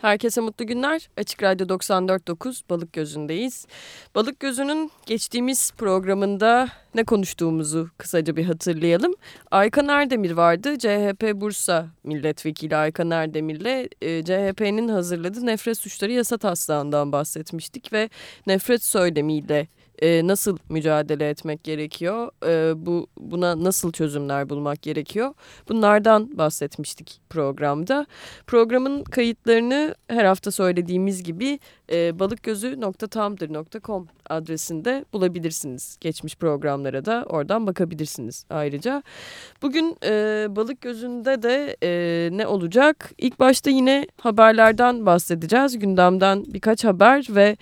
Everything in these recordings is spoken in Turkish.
Herkese mutlu günler. Açık Radyo 94.9 Balık Gözü'ndeyiz. Balık Gözü'nün geçtiğimiz programında ne konuştuğumuzu kısaca bir hatırlayalım. Aykan Erdemir vardı. CHP Bursa Milletvekili Aykan Erdemir'le e, CHP'nin hazırladığı nefret suçları yasa taslağından bahsetmiştik ve nefret söylemiyle e, nasıl mücadele etmek gerekiyor, e, bu buna nasıl çözümler bulmak gerekiyor. Bunlardan bahsetmiştik programda. Programın kayıtlarını her hafta söylediğimiz gibi e, balıkgözü.tumblr.com adresinde bulabilirsiniz. Geçmiş programlara da oradan bakabilirsiniz ayrıca. Bugün e, Balık Gözü'nde de e, ne olacak? İlk başta yine haberlerden bahsedeceğiz. Gündemden birkaç haber ve...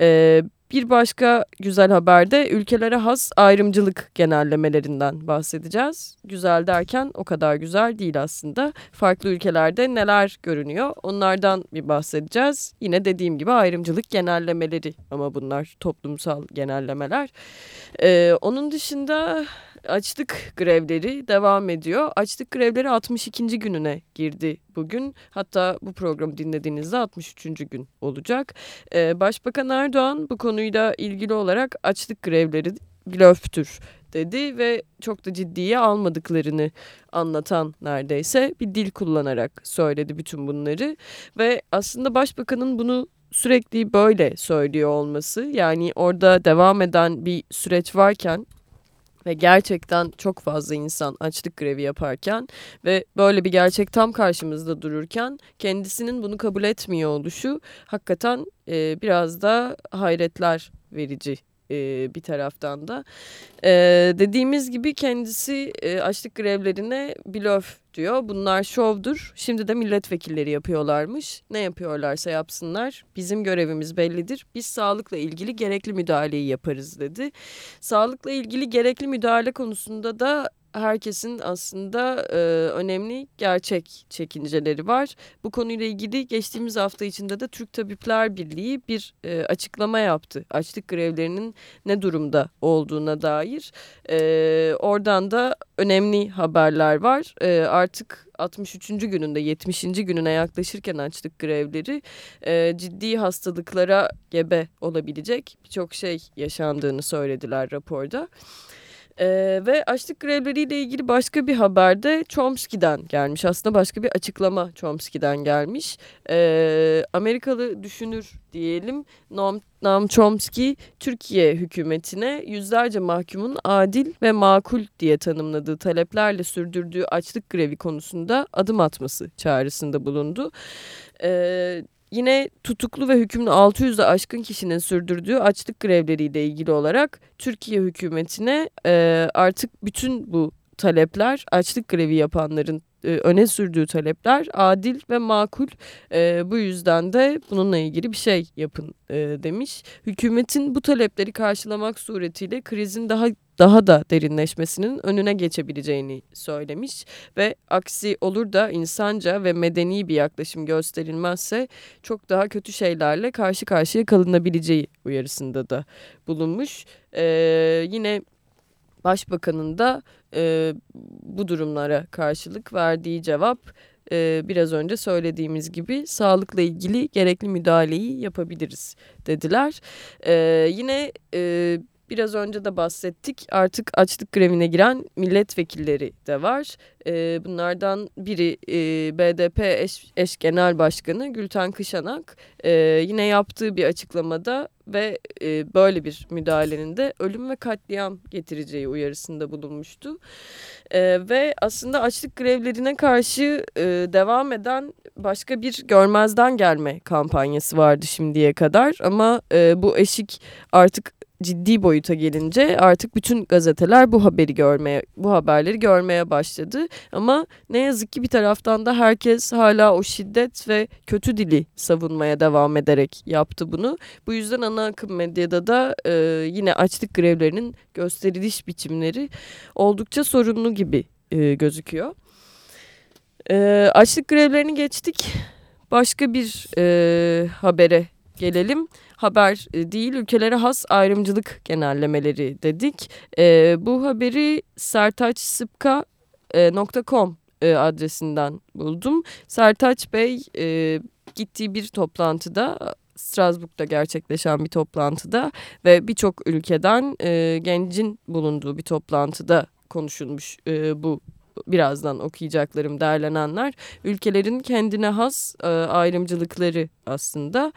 E, bir başka güzel haberde ülkelere has ayrımcılık genellemelerinden bahsedeceğiz. Güzel derken o kadar güzel değil aslında. Farklı ülkelerde neler görünüyor onlardan bir bahsedeceğiz. Yine dediğim gibi ayrımcılık genellemeleri ama bunlar toplumsal genellemeler. Ee, onun dışında açlık grevleri devam ediyor. Açlık grevleri 62. gününe girdi bugün. Hatta bu programı dinlediğinizde 63. gün olacak. Ee, Başbakan Erdoğan bu konuyla ilgili olarak açlık grevleri blöftür dedi ve çok da ciddiye almadıklarını anlatan neredeyse bir dil kullanarak söyledi bütün bunları ve aslında başbakanın bunu sürekli böyle söylüyor olması yani orada devam eden bir süreç varken ve gerçekten çok fazla insan açlık grevi yaparken ve böyle bir gerçek tam karşımızda dururken kendisinin bunu kabul etmiyor oluşu hakikaten e, biraz da hayretler verici e, bir taraftan da. E, dediğimiz gibi kendisi e, açlık grevlerine blöf diyor. Bunlar şovdur. Şimdi de milletvekilleri yapıyorlarmış. Ne yapıyorlarsa yapsınlar. Bizim görevimiz bellidir. Biz sağlıkla ilgili gerekli müdahaleyi yaparız dedi. Sağlıkla ilgili gerekli müdahale konusunda da herkesin aslında e, önemli gerçek çekinceleri var. Bu konuyla ilgili geçtiğimiz hafta içinde de Türk Tabipler Birliği bir e, açıklama yaptı. Açlık grevlerinin ne durumda olduğuna dair. E, oradan da önemli haberler var. E, artık 63. gününde 70. gününe yaklaşırken açlık grevleri e, ciddi hastalıklara gebe olabilecek birçok şey yaşandığını söylediler raporda. Ee, ve açlık grevleriyle ilgili başka bir haber de Chomsky'den gelmiş. Aslında başka bir açıklama Chomsky'den gelmiş. Ee, Amerikalı düşünür diyelim Noam, Noam Chomsky Türkiye hükümetine yüzlerce mahkumun adil ve makul diye tanımladığı taleplerle sürdürdüğü açlık grevi konusunda adım atması çağrısında bulundu. Ee, Yine tutuklu ve hükümlü 600'e aşkın kişinin sürdürdüğü açlık grevleriyle ilgili olarak Türkiye hükümetine e, artık bütün bu talepler açlık grevi yapanların e, öne sürdüğü talepler adil ve makul. E, bu yüzden de bununla ilgili bir şey yapın e, demiş. Hükümetin bu talepleri karşılamak suretiyle krizin daha daha da derinleşmesinin önüne geçebileceğini söylemiş ve aksi olur da insanca ve medeni bir yaklaşım gösterilmezse çok daha kötü şeylerle karşı karşıya kalınabileceği uyarısında da bulunmuş. Ee, yine Başbakanın da e, bu durumlara karşılık verdiği cevap e, biraz önce söylediğimiz gibi sağlıkla ilgili gerekli müdahaleyi yapabiliriz dediler. E, yine e, biraz önce de bahsettik artık açlık grevine giren milletvekilleri de var. E, bunlardan biri e, BDP eş, eş genel başkanı Gülten Kışanak e, yine yaptığı bir açıklamada ve e, böyle bir müdahalenin de ölüm ve katliam getireceği uyarısında bulunmuştu. Ve aslında açlık grevlerine karşı devam eden başka bir görmezden gelme kampanyası vardı şimdiye kadar ama bu eşik artık ciddi boyuta gelince artık bütün gazeteler bu haberi görmeye, bu haberleri görmeye başladı. Ama ne yazık ki bir taraftan da herkes hala o şiddet ve kötü dili savunmaya devam ederek yaptı bunu. Bu yüzden ana akım medyada da e, yine açlık grevlerinin gösteriliş biçimleri oldukça sorunlu gibi e, gözüküyor. E, açlık grevlerini geçtik. Başka bir e, habere gelelim haber e, değil ülkelere has ayrımcılık genellemeleri dedik. E, bu haberi sertaçsıpka.com e, adresinden buldum. Sertaç Bey e, gittiği bir toplantıda Strasbourg'da gerçekleşen bir toplantıda ve birçok ülkeden e, gencin bulunduğu bir toplantıda konuşulmuş e, bu birazdan okuyacaklarım derlenenler ülkelerin kendine has e, ayrımcılıkları aslında.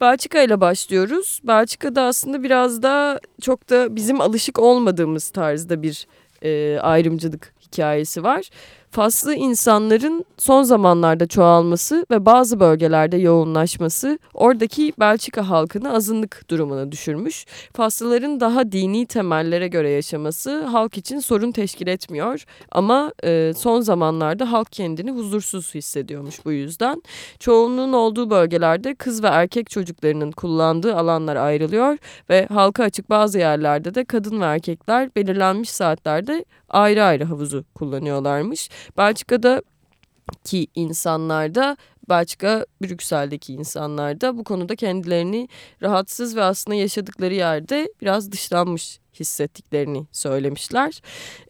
Belçika ile başlıyoruz. Belçika'da aslında biraz da çok da bizim alışık olmadığımız tarzda bir e, ayrımcılık hikayesi var. Faslı insanların son zamanlarda çoğalması ve bazı bölgelerde yoğunlaşması oradaki Belçika halkını azınlık durumuna düşürmüş. Faslıların daha dini temellere göre yaşaması halk için sorun teşkil etmiyor ama e, son zamanlarda halk kendini huzursuz hissediyormuş bu yüzden. Çoğunluğun olduğu bölgelerde kız ve erkek çocuklarının kullandığı alanlar ayrılıyor ve halka açık bazı yerlerde de kadın ve erkekler belirlenmiş saatlerde ayrı ayrı havuzu kullanıyorlarmış. Belçika'da ki insanlarda Belçika Brüksel'deki insanlar da bu konuda kendilerini rahatsız ve aslında yaşadıkları yerde biraz dışlanmış hissettiklerini söylemişler.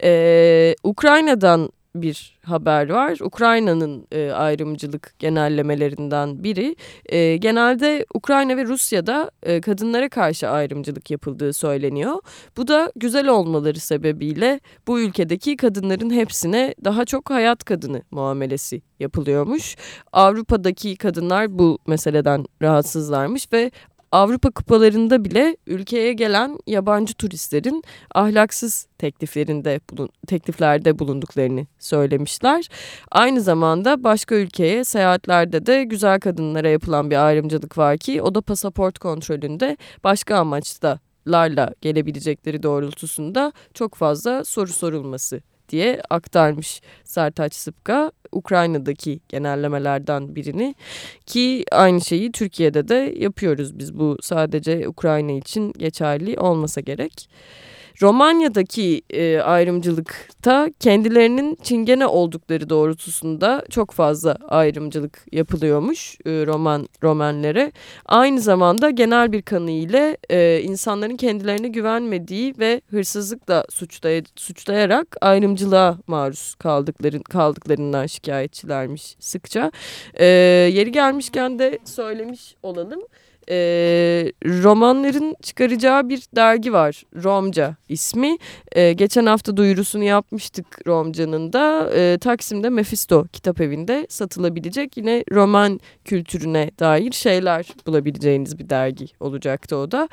Ee, Ukrayna'dan bir haber var. Ukrayna'nın e, ayrımcılık genellemelerinden biri. E, genelde Ukrayna ve Rusya'da e, kadınlara karşı ayrımcılık yapıldığı söyleniyor. Bu da güzel olmaları sebebiyle bu ülkedeki kadınların hepsine daha çok hayat kadını muamelesi yapılıyormuş. Avrupa'daki kadınlar bu meseleden rahatsızlarmış ve Avrupa kupalarında bile ülkeye gelen yabancı turistlerin ahlaksız tekliflerinde bulun, tekliflerde bulunduklarını söylemişler. Aynı zamanda başka ülkeye seyahatlerde de güzel kadınlara yapılan bir ayrımcılık var ki o da pasaport kontrolünde başka amaçta larla gelebilecekleri doğrultusunda çok fazla soru sorulması diye aktarmış Sertaç Sıpka Ukrayna'daki genellemelerden birini ki aynı şeyi Türkiye'de de yapıyoruz biz bu sadece Ukrayna için geçerli olmasa gerek. Romanya'daki e, ayrımcılıkta kendilerinin çingene oldukları doğrultusunda çok fazla ayrımcılık yapılıyormuş e, Roman Romenlere. Aynı zamanda genel bir kanı ile e, insanların kendilerine güvenmediği ve hırsızlıkla suçlay suçlayarak ayrımcılığa maruz kaldıkları, kaldıklarından şikayetçilermiş sıkça. E, yeri gelmişken de söylemiş olalım e, romanların çıkaracağı bir dergi var. Romca ismi. E, geçen hafta duyurusunu yapmıştık Romca'nın da. E, Taksim'de Mephisto kitap evinde satılabilecek yine roman kültürüne dair şeyler bulabileceğiniz bir dergi olacaktı o da.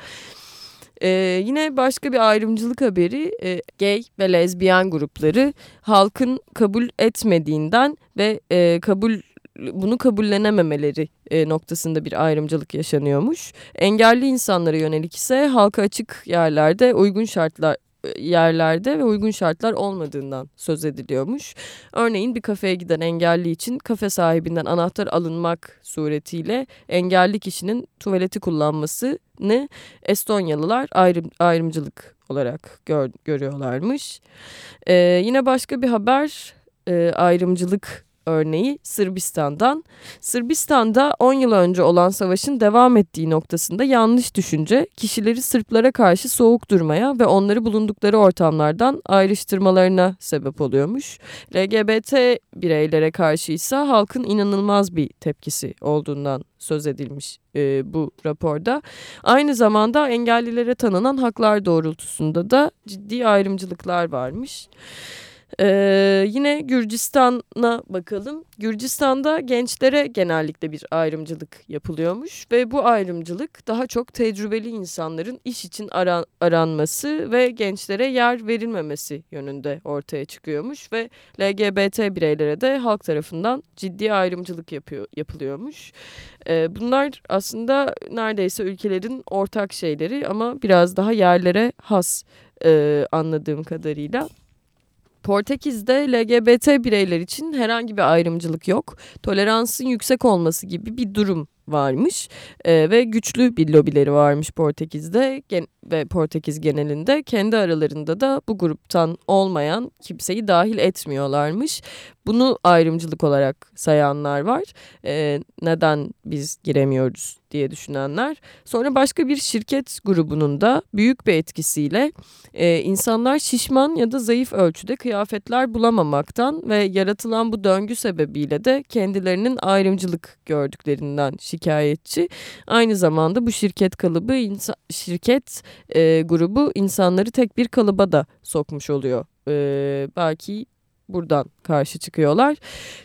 Ee, yine başka bir ayrımcılık haberi e, gay ve lezbiyen grupları halkın kabul etmediğinden ve e, kabul bunu kabullenememeleri e, noktasında bir ayrımcılık yaşanıyormuş. Engelli insanlara yönelik ise halka açık yerlerde uygun şartlar e, yerlerde ve uygun şartlar olmadığından söz ediliyormuş. Örneğin bir kafeye giden engelli için kafe sahibinden anahtar alınmak suretiyle engelli kişinin tuvaleti kullanmasını Estonyalılar ayrım, ayrımcılık olarak gör, görüyorlarmış. Ee, yine başka bir haber e, ayrımcılık örneği Sırbistan'dan. Sırbistan'da 10 yıl önce olan savaşın devam ettiği noktasında yanlış düşünce kişileri Sırplara karşı soğuk durmaya ve onları bulundukları ortamlardan ayrıştırmalarına sebep oluyormuş. LGBT bireylere karşı ise halkın inanılmaz bir tepkisi olduğundan söz edilmiş e, bu raporda. Aynı zamanda engellilere tanınan haklar doğrultusunda da ciddi ayrımcılıklar varmış. Ee, yine Gürcistan'a bakalım. Gürcistan'da gençlere genellikle bir ayrımcılık yapılıyormuş ve bu ayrımcılık daha çok tecrübeli insanların iş için aran, aranması ve gençlere yer verilmemesi yönünde ortaya çıkıyormuş ve LGBT bireylere de halk tarafından ciddi ayrımcılık yapıyor, yapılıyormuş. Ee, bunlar aslında neredeyse ülkelerin ortak şeyleri ama biraz daha yerlere has e, anladığım kadarıyla. Portekiz'de LGBT bireyler için herhangi bir ayrımcılık yok. Toleransın yüksek olması gibi bir durum varmış e, ve güçlü bir lobileri varmış Portekiz'de gen ve Portekiz genelinde kendi aralarında da bu gruptan olmayan kimseyi dahil etmiyorlarmış. Bunu ayrımcılık olarak sayanlar var. E, neden biz giremiyoruz diye düşünenler. Sonra başka bir şirket grubunun da büyük bir etkisiyle e, insanlar şişman ya da zayıf ölçüde kıyafetler bulamamaktan ve yaratılan bu döngü sebebiyle de kendilerinin ayrımcılık gördüklerinden şikayetçi. Aynı zamanda bu şirket kalıbı şirket e, grubu insanları tek bir kalıba da sokmuş oluyor. E, belki buradan karşı çıkıyorlar.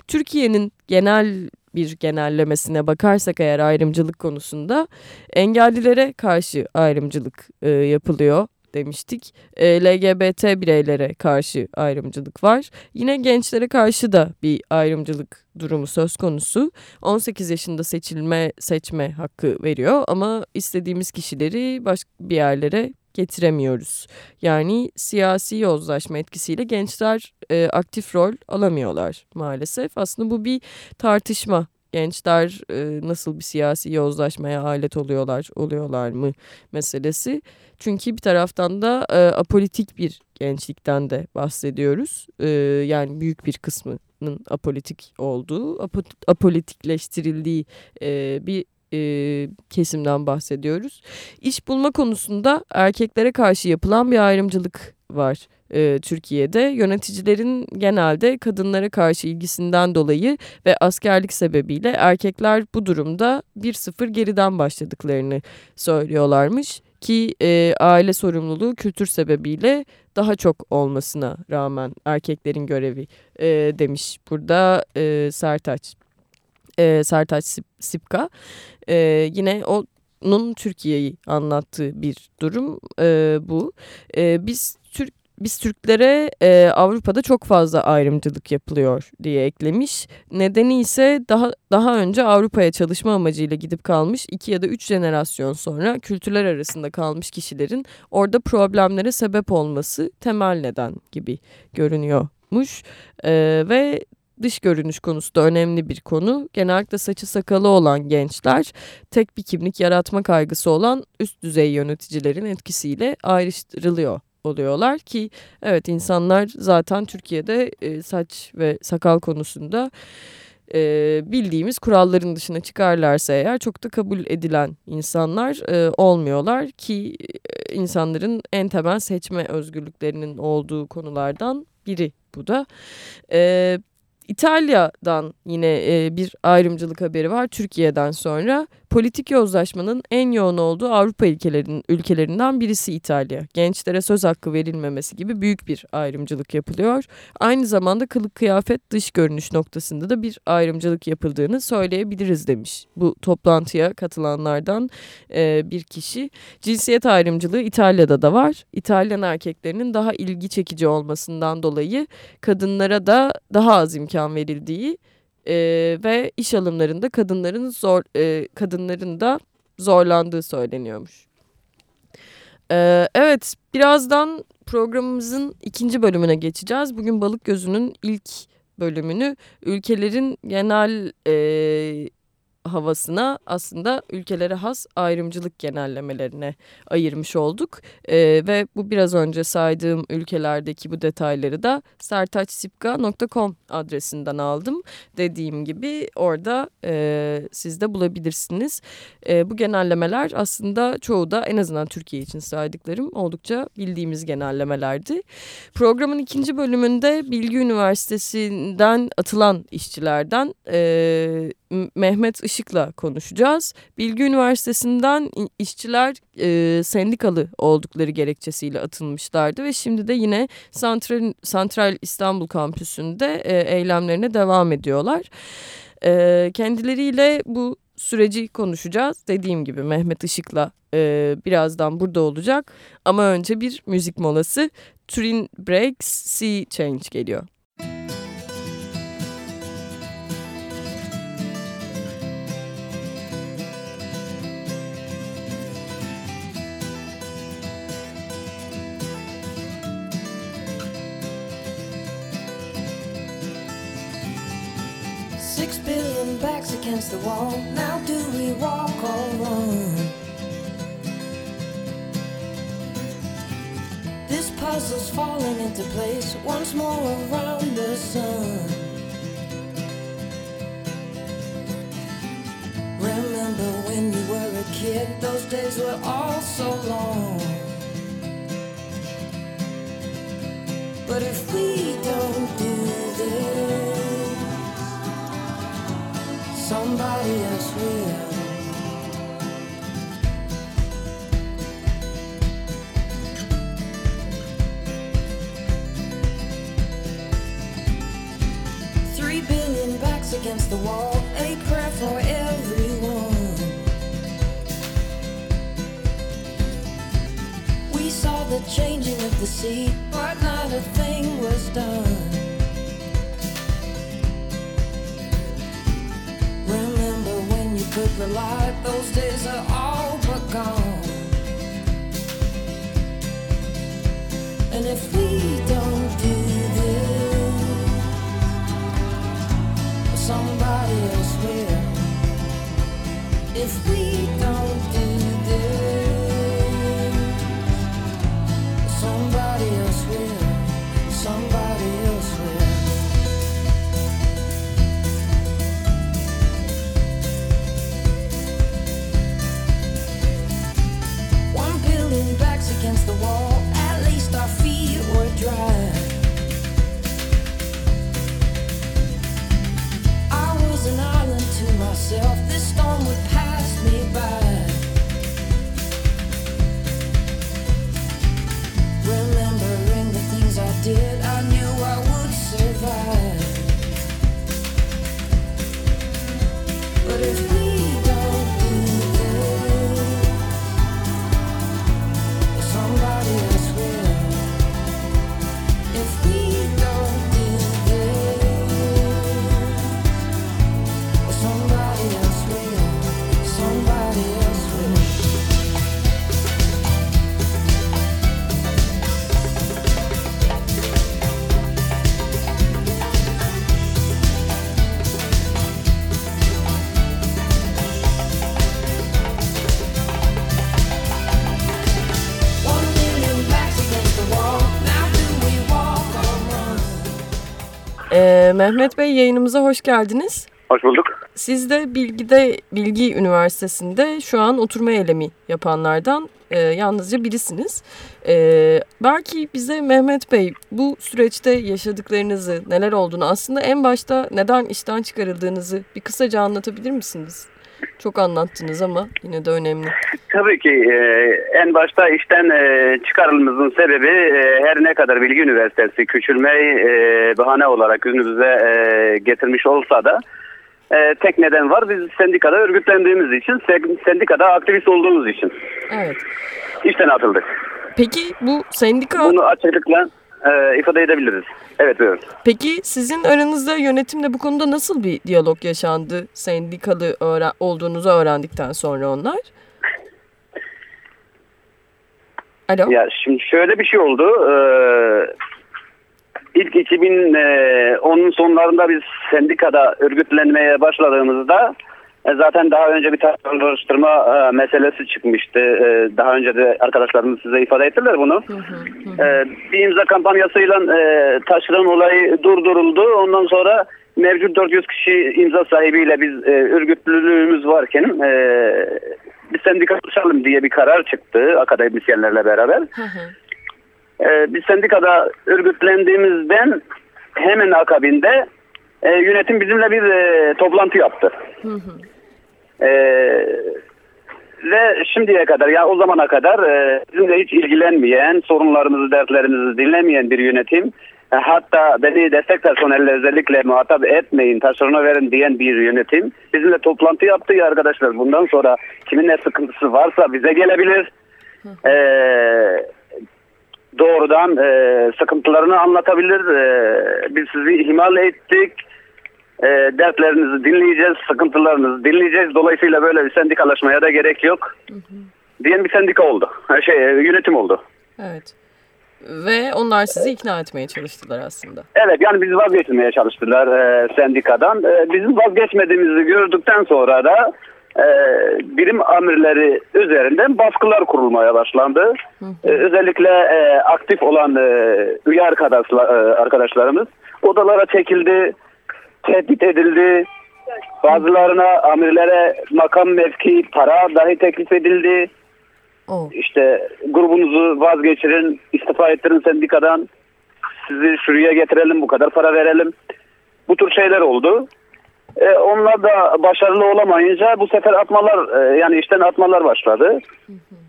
Türkiye'nin genel bir genellemesine bakarsak eğer ayrımcılık konusunda engellilere karşı ayrımcılık e, yapılıyor demiştik. E, LGBT bireylere karşı ayrımcılık var. Yine gençlere karşı da bir ayrımcılık durumu söz konusu. 18 yaşında seçilme seçme hakkı veriyor ama istediğimiz kişileri başka bir yerlere getiremiyoruz. Yani siyasi yozlaşma etkisiyle gençler e, aktif rol alamıyorlar maalesef. Aslında bu bir tartışma. Gençler e, nasıl bir siyasi yozlaşmaya alet oluyorlar, oluyorlar mı meselesi. Çünkü bir taraftan da e, apolitik bir gençlikten de bahsediyoruz. E, yani büyük bir kısmının apolitik olduğu, ap apolitikleştirildiği e, bir e, kesimden bahsediyoruz. İş bulma konusunda erkeklere karşı yapılan bir ayrımcılık var e, Türkiye'de. Yöneticilerin genelde kadınlara karşı ilgisinden dolayı ve askerlik sebebiyle erkekler bu durumda 1-0 geriden başladıklarını söylüyorlarmış ki e, aile sorumluluğu kültür sebebiyle daha çok olmasına rağmen erkeklerin görevi e, demiş burada e, Sertaç e, Sertaç Sipka. E, yine onun Türkiye'yi anlattığı bir durum e, bu. E, biz Türk biz Türklere e, Avrupa'da çok fazla ayrımcılık yapılıyor diye eklemiş. Nedeni ise daha daha önce Avrupa'ya çalışma amacıyla gidip kalmış iki ya da üç jenerasyon sonra kültürler arasında kalmış kişilerin orada problemlere sebep olması temel neden gibi görünüyormuş. E, ve dış görünüş konusu da önemli bir konu. Genellikle saçı sakalı olan gençler tek bir kimlik yaratma kaygısı olan üst düzey yöneticilerin etkisiyle ayrıştırılıyor oluyorlar ki evet insanlar zaten Türkiye'de e, saç ve sakal konusunda e, bildiğimiz kuralların dışına çıkarlarsa eğer çok da kabul edilen insanlar e, olmuyorlar ki e, insanların en temel seçme özgürlüklerinin olduğu konulardan biri bu da. E, İtalya'dan yine e, bir ayrımcılık haberi var Türkiye'den sonra. Politik yozlaşmanın en yoğun olduğu Avrupa ülkelerin, ülkelerinden birisi İtalya. Gençlere söz hakkı verilmemesi gibi büyük bir ayrımcılık yapılıyor. Aynı zamanda kılık kıyafet dış görünüş noktasında da bir ayrımcılık yapıldığını söyleyebiliriz demiş. Bu toplantıya katılanlardan e, bir kişi. Cinsiyet ayrımcılığı İtalya'da da var. İtalyan erkeklerinin daha ilgi çekici olmasından dolayı kadınlara da daha az imkan verildiği e, ve iş alımlarında kadınların zor e, kadınların da zorlandığı söyleniyormuş. E, evet birazdan programımızın ikinci bölümüne geçeceğiz. Bugün Balık Gözü'nün ilk bölümünü ülkelerin genel e, havasına aslında ülkelere has ayrımcılık genellemelerine ayırmış olduk. E, ve bu biraz önce saydığım ülkelerdeki bu detayları da sertaçsipka.com adresinden aldım. Dediğim gibi orada e, siz de bulabilirsiniz. E, bu genellemeler aslında çoğu da en azından Türkiye için saydıklarım oldukça bildiğimiz genellemelerdi. Programın ikinci bölümünde Bilgi Üniversitesi'nden atılan işçilerden e, Mehmet Işık'la konuşacağız. Bilgi Üniversitesi'nden işçiler e, sendikalı oldukları gerekçesiyle atılmışlardı ve şimdi de yine Santral, Santral İstanbul kampüsünde e, eylemlerine devam ediyorlar. E, kendileriyle bu süreci konuşacağız. Dediğim gibi Mehmet Işık'la e, birazdan burada olacak. Ama önce bir müzik molası. Turin Breaks, Sea Change geliyor. against the wall. Now do we walk or run? This puzzle's falling into place once more around the sun. Remember when you were a kid? Those days were all so long. But if we don't do this somebody else will. Three billion backs against the wall, a prayer for everyone. We saw the changing of the sea, but not a thing was done. Could rely, those days are all but gone. And if we don't do this, somebody else will. If we don't Mehmet Bey yayınımıza hoş geldiniz. Hoş bulduk. Siz de Bilgi'de Bilgi Üniversitesi'nde şu an oturma eylemi yapanlardan e, yalnızca birisiniz. E, belki bize Mehmet Bey bu süreçte yaşadıklarınızı, neler olduğunu aslında en başta neden işten çıkarıldığınızı bir kısaca anlatabilir misiniz? Çok anlattınız ama yine de önemli. Tabii ki e, en başta işten e, çıkarılmamızın sebebi e, her ne kadar Bilgi Üniversitesi küçülmeyi e, bahane olarak günümüze e, getirmiş olsa da e, tek neden var. Biz sendikada örgütlendiğimiz için, se- sendikada aktivist olduğumuz için Evet. işten atıldık. Peki bu sendika, Bunu açıklıkla e, ifade edebiliriz. Evet buyurun. peki sizin aranızda yönetimle bu konuda nasıl bir diyalog yaşandı? Sendikalı öğren olduğunuzu öğrendikten sonra onlar. Alo. Ya şimdi şöyle bir şey oldu. Ee, ilk 2010'un sonlarında biz sendikada örgütlenmeye başladığımızda e, zaten daha önce bir tartışma e, meselesi çıkmıştı. E, daha önce de arkadaşlarımız size ifade ettiler bunu. E, bir imza kampanyasıyla e, taşıran olay durduruldu. Ondan sonra mevcut 400 kişi imza sahibiyle biz e, örgütlülüğümüz varken e, bir sendika oluşalım diye bir karar çıktı akademisyenlerle beraber. Hı hı. Ee, biz sendikada örgütlendiğimizden hemen akabinde e, yönetim bizimle bir e, toplantı yaptı. Ee, ve şimdiye kadar ya o zamana kadar e, bizimle hiç ilgilenmeyen, sorunlarımızı, dertlerimizi dinlemeyen bir yönetim e, hatta beni destek personelle özellikle muhatap etmeyin, taşerona verin diyen bir yönetim bizimle toplantı yaptı ya arkadaşlar. Bundan sonra kimin ne sıkıntısı varsa bize gelebilir. Ee, doğrudan e, sıkıntılarını anlatabilir. E, biz sizi ihmal ettik. E, dertlerinizi dinleyeceğiz, sıkıntılarınızı dinleyeceğiz. Dolayısıyla böyle bir sendikalaşmaya da gerek yok. Diyen bir sendika oldu. Şey, e, yönetim oldu. Evet. Ve onlar sizi ikna etmeye çalıştılar aslında. Evet yani bizi vazgeçirmeye çalıştılar e, sendikadan. E, bizim vazgeçmediğimizi gördükten sonra da e, birim amirleri üzerinden baskılar kurulmaya başlandı. E, özellikle e, aktif olan e, üye arkadaşlar, e, arkadaşlarımız odalara çekildi, tehdit edildi. Bazılarına amirlere makam mevki para dahi teklif edildi. O. İşte grubunuzu vazgeçirin, istifa ettirin sendikadan. Sizi şuraya getirelim, bu kadar para verelim. Bu tür şeyler oldu. E, onlar da başarılı olamayınca bu sefer atmalar e, yani işten atmalar başladı.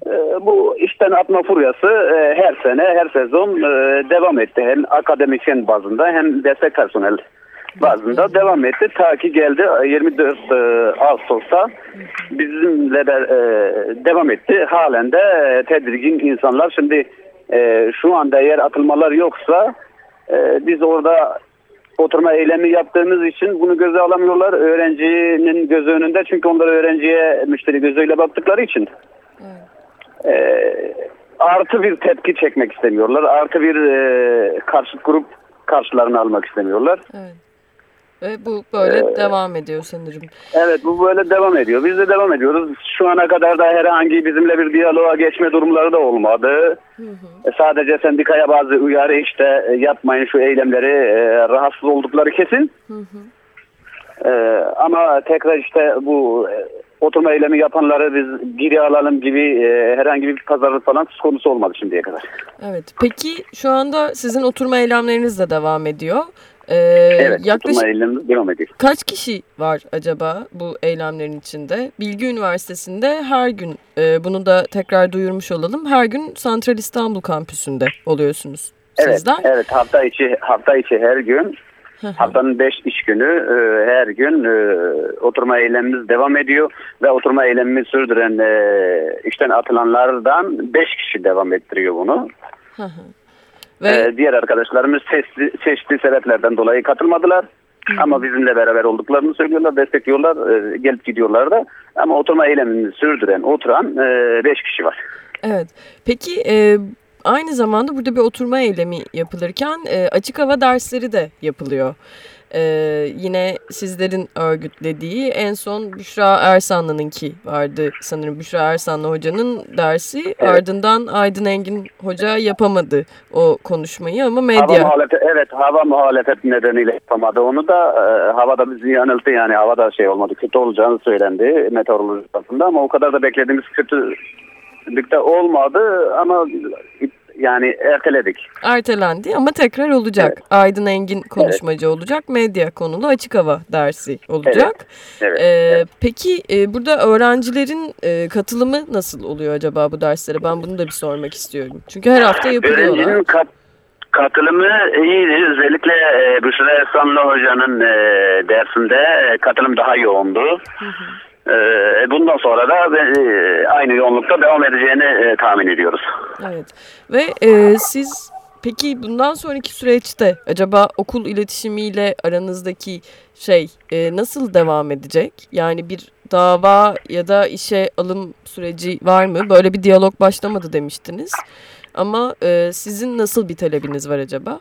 E, bu işten atma furyası e, her sene her sezon e, devam etti. Hem akademisyen bazında hem destek personel bazında devam etti. Ta ki geldi e, 24 e, Ağustos'ta bizimle de e, devam etti. Halen de e, tedirgin insanlar. Şimdi e, şu anda eğer atılmalar yoksa e, biz orada oturma eylemi yaptığımız için bunu göze alamıyorlar. Öğrencinin gözü önünde çünkü onlar öğrenciye müşteri gözüyle baktıkları için. E, artı bir tepki çekmek istemiyorlar. Artı bir e, karşıt grup karşılarına almak istemiyorlar. Evet. Ve bu böyle devam ediyor sanırım. Evet bu böyle devam ediyor. Biz de devam ediyoruz. Şu ana kadar da herhangi bizimle bir diyaloğa geçme durumları da olmadı. E, Sadece sendikaya bazı uyarı işte e, yapmayın şu eylemleri e, rahatsız oldukları kesin. E, ama tekrar işte bu oturma eylemi yapanları biz geri alalım gibi e, herhangi bir pazarlık falan söz konusu olmadı şimdiye kadar. Evet. Peki şu anda sizin oturma eylemleriniz de devam ediyor. Ee, Evet yaklaşık devam kaç kişi var acaba bu eylemlerin içinde? Bilgi Üniversitesi'nde her gün e, bunu da tekrar duyurmuş olalım. Her gün Santral İstanbul kampüsünde oluyorsunuz Evet, sizler. evet hafta içi hafta içi her gün haftanın 5 iş günü e, her gün e, oturma eylemimiz devam ediyor ve oturma eylemini sürdüren e, işten atılanlardan 5 kişi devam ettiriyor bunu. Hı hı. Ve E, diğer arkadaşlarımız çeşitli, çeşitli sebeplerden dolayı katılmadılar. Ama bizimle beraber olduklarını söylüyorlar, destekliyorlar, e, gelip gidiyorlar da. Ama oturma eylemini sürdüren, oturan 5 kişi var. Evet. Peki e, aynı zamanda burada bir oturma eylemi yapılırken e, açık hava dersleri de yapılıyor. E, yine sizlerin örgütlediği en son Büşra Ersanlı'nınki vardı sanırım. Büşra Ersanlı hocanın dersi ardından Aydın Engin hoca yapamadı o konuşmayı ama Hava medya. muhalefet, evet hava muhalefet nedeniyle yapamadı. Onu da e, havada bizi yanılttı yani havada şey olmadı kötü olacağını söylendi meteoroloji tarafında ama o kadar da beklediğimiz kötülükte olmadı ama yani erteledik. Ertelendi ama tekrar olacak. Aydın Engin konuşmacı olacak. Medya konulu açık hava dersi olacak. Evet. Ee, evet. Peki e, burada öğrencilerin e, katılımı nasıl oluyor acaba bu derslere? Ben bunu da bir sormak istiyorum. Çünkü her hafta yapılıyorlar. Öğrencinin kat, katılımı iyiydi. Özellikle e, Büşra Esanlı Hoca'nın e, dersinde e, katılım daha yoğundu. E, bundan sonra da e, aynı yoğunlukta devam edeceğini e, tahmin ediyoruz. Evet. Ve e, siz peki bundan sonraki süreçte acaba okul iletişimiyle aranızdaki şey e, nasıl devam edecek? Yani bir dava ya da işe alım süreci var mı? Böyle bir diyalog başlamadı demiştiniz. Ama e, sizin nasıl bir talebiniz var acaba?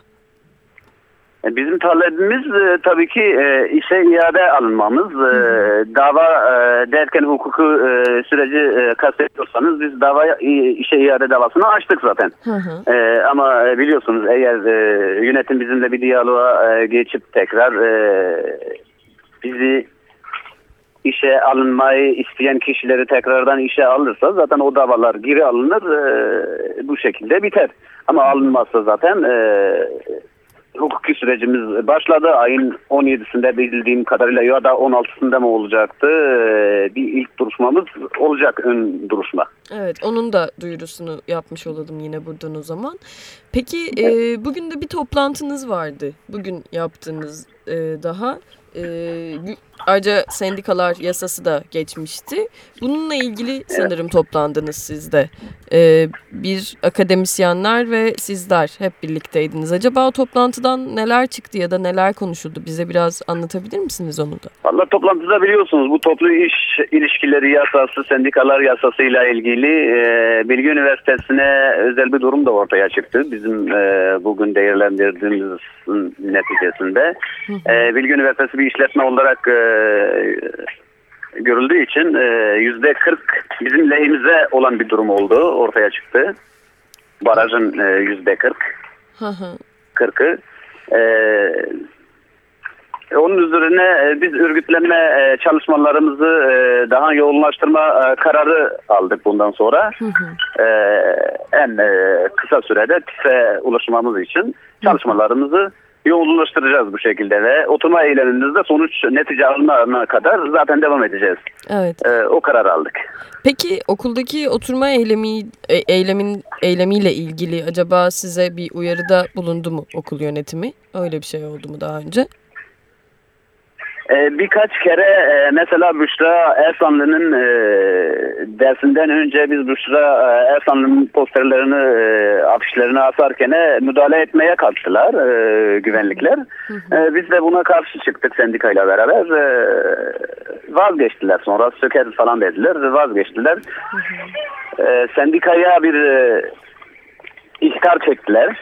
E, Bizim talebimiz e, tabii ki e, işe iade alınmamız. E, dava e, derken hukuku e, süreci e, kastediyorsanız biz dava e, işe iade davasını açtık zaten. Hı hı. E, ama e, biliyorsunuz eğer e, yönetim bizimle bir diyaloğa e, geçip tekrar e, bizi işe alınmayı isteyen kişileri tekrardan işe alırsa zaten o davalar geri alınır e, bu şekilde biter. Ama alınmazsa zaten e, hukuki sürecimiz başladı. Ayın 17'sinde bildiğim kadarıyla ya da 16'sında mı olacaktı? Ee, Bir ilk duruşmamız olacak ön duruşma. Evet, onun da duyurusunu yapmış olalım yine buradan o zaman. Peki e, bugün de bir toplantınız vardı. Bugün yaptığınız e, daha. E, ayrıca sendikalar yasası da geçmişti. Bununla ilgili sanırım toplandınız siz de. E, bir akademisyenler ve sizler hep birlikteydiniz. Acaba o toplantıdan neler çıktı ya da neler konuşuldu? Bize biraz anlatabilir misiniz onu da? Valla toplantıda biliyorsunuz bu toplu iş ilişkileri yasası, sendikalar yasasıyla ilgili e, Bilgi Üniversitesi'ne özel bir durum da ortaya çıktı. Bizim e, bugün değerlendirdiğimiz neticesinde. E, Bilgi Üniversitesi bir işletme olarak e, görüldüğü için e, yüzde 40 bizim lehimize olan bir durum oldu. Ortaya çıktı. Barajın e, yüzde 40. Hı hı. 40'ı. Ee, onun üzerine e, biz örgütlenme e, çalışmalarımızı e, daha yoğunlaştırma e, kararı aldık bundan sonra. E, en e, kısa sürede TİS'e ulaşmamız için çalışmalarımızı yoğunlaştıracağız bu şekilde ve oturma eylemimizde sonuç netice alınana kadar zaten devam edeceğiz. Evet. E, o karar aldık. Peki okuldaki oturma eylemi e, eylemin eylemiyle ilgili acaba size bir uyarıda bulundu mu okul yönetimi? Öyle bir şey oldu mu daha önce? Ee, birkaç kere e, mesela Büşra Ersanlı'nın e, dersinden önce biz Büşra e, Ersanlı'nın posterlerini, e, afişlerini asarken e, müdahale etmeye kalktılar e, güvenlikler. E, biz de buna karşı çıktık sendikayla beraber. E, vazgeçtiler sonra söker falan dediler vazgeçtiler. E, sendikaya bir e, ihtar çektiler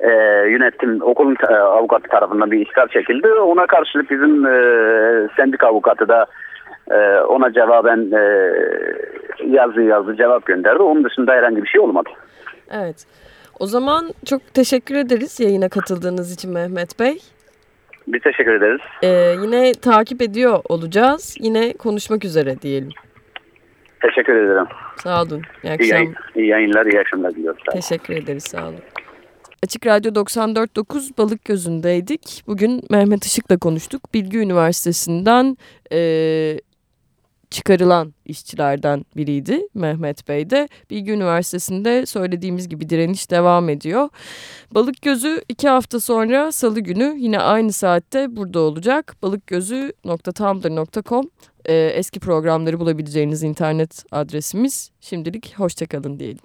e, yönetim okulun e, avukatı tarafından bir ihtar çekildi. Ona karşılık bizim e, sendika avukatı da e, ona cevaben e, yazı yazdı cevap gönderdi. Onun dışında herhangi bir şey olmadı. Evet. O zaman çok teşekkür ederiz yayına katıldığınız için Mehmet Bey. Biz teşekkür ederiz. Ee, yine takip ediyor olacağız. Yine konuşmak üzere diyelim. Teşekkür ederim. Sağ olun. İyi İyi, akşamlar. yayın, iyi yayınlar, iyi akşamlar olun. Teşekkür ederiz sağ olun. Açık Radyo 94.9 Balık Gözü'ndeydik. Bugün Mehmet Işık'la konuştuk. Bilgi Üniversitesi'nden eee, çıkarılan işçilerden biriydi Mehmet Bey de. Bilgi Üniversitesi'nde söylediğimiz gibi direniş devam ediyor. Balık Gözü iki hafta sonra salı günü yine aynı saatte burada olacak. balıkgözü.tumblr.com eee, eski programları bulabileceğiniz internet adresimiz. Şimdilik hoşçakalın diyelim.